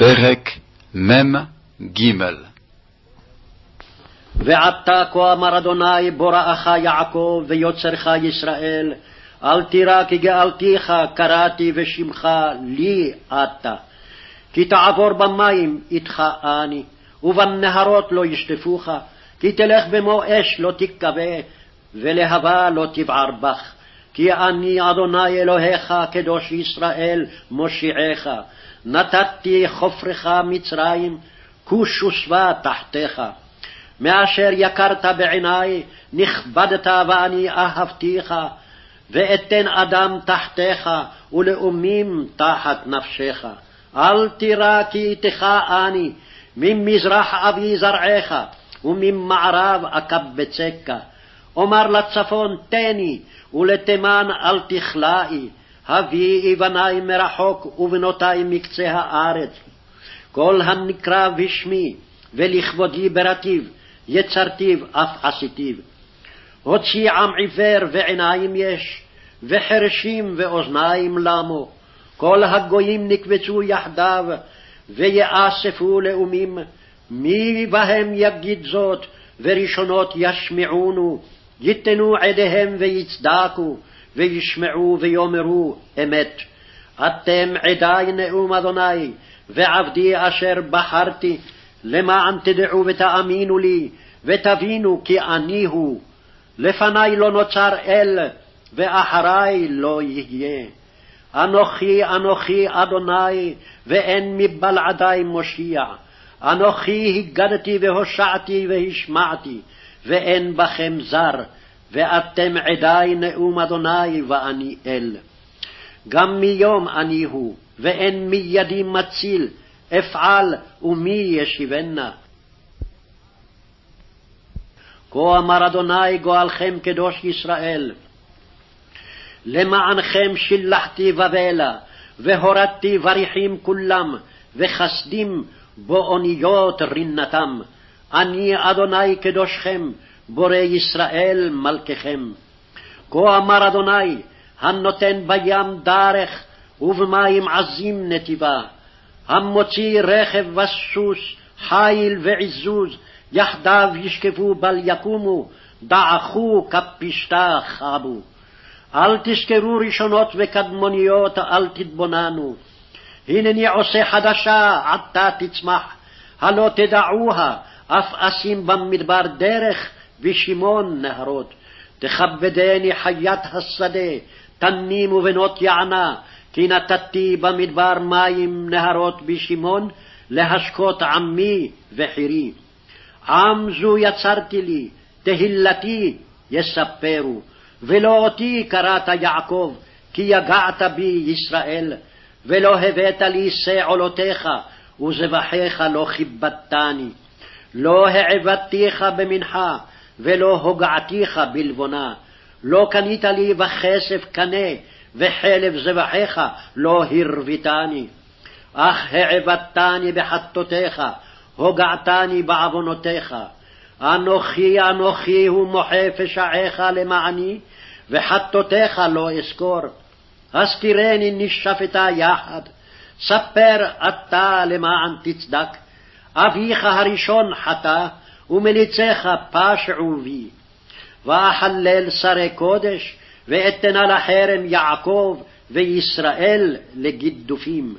פרק מ"ג ועתה כה אמר אדוני בוראך יעקב ויוצרך ישראל, אל תירא כי גאלתיך קראתי ושמך לי אתה. כי תעבור במים איתך אני, ובנהרות לא ישטפוך, כי תלך במו אש לא תכבה, ולהבה לא תבער בך. כי אני אדוני אלוהיך, קדוש ישראל, מושיעך. נתתי חופרך מצרים, כוש ושבע תחתיך. מאשר יקרת בעיני, נכבדת ואני אהבתיך, ואתן אדם תחתיך, ולאומים תחת נפשך. אל תירא כי איתך אני, ממזרח אבי זרעך, וממערב אקבצך. אומר לצפון תני, ולתימן אל תכלאי, הביאי בני מרחוק ובנותי מקצה הארץ. כל הנקרא בשמי, ולכבודי ברטיב, יצרתיו אף עשיתיו. הוציא עם עיוור ועיניים יש, וחרשים ואוזניים למו. כל הגויים נקבצו יחדיו, ויאספו לאומים. מי בהם יגיד זאת, וראשונות ישמעונו, ייתנו עדיהם ויצדקו, וישמעו ויאמרו אמת. אתם עדי נאום אדוני, ועבדי אשר בחרתי, למען תדעו ותאמינו לי, ותבינו כי אני הוא. לפני לא נוצר אל, ואחרי לא יהיה. אנוכי אנוכי אדוני, ואין מבלעדי מושיע. אנוכי הגדתי והושעתי והשמעתי, ואין בכם זר. ואתם עדי נאום אדוני ואני אל. גם מיום אני הוא, ואין מידי מציל, אפעל ומי ישיבנה. כה אמר אדוני גואלכם קדוש ישראל, למענכם שילחתי בבלה, והורדתי בריחים כולם, וחסדים באוניות רינתם. אני אדוני קדושכם, בורא ישראל מלככם. כה אמר אדוני, הנותן בים דרך, ובמים עזים נתיבה, המוציא רכב וסוס, חיל ועזוז, יחדיו ישכבו בל יקומו, דעכו כפשתה חבו. אל תזכרו ראשונות וקדמוניות, אל תתבוננו. הנני עושה חדשה, עתה תצמח, הלא תדעוה, אף אשים במדבר דרך, ושמעון נהרות. תכבדני חיית השדה, תנים ובנות יענה, כי נתתי במדבר מים נהרות בשמעון, להשקות עמי וחירי. עם זו יצרתי לי, תהילתי יספרו, ולא אותי קראת יעקב, כי יגעת בי ישראל, ולא הבאת לי שא עולותיך, וזבחיך לא כיבדתני. לא העבדתיך במנחה, ולא הוגעתיך בלבונה. לא קנית לי בכסף קנה, וחלב זבחיך לא הרביתני. אך העבדתני בחטאותיך, הוגעתני בעוונותיך. אנוכי אנוכי הוא מוחה פשעיך למעני, וחטאותיך לא אזכור. הזכירני נשפטה יחד, ספר אתה למען תצדק. אביך הראשון חטא, ומליציך פשעו בי. ואחלל שרי קודש, ואתנה לחרם יעקב, וישראל לגידופים.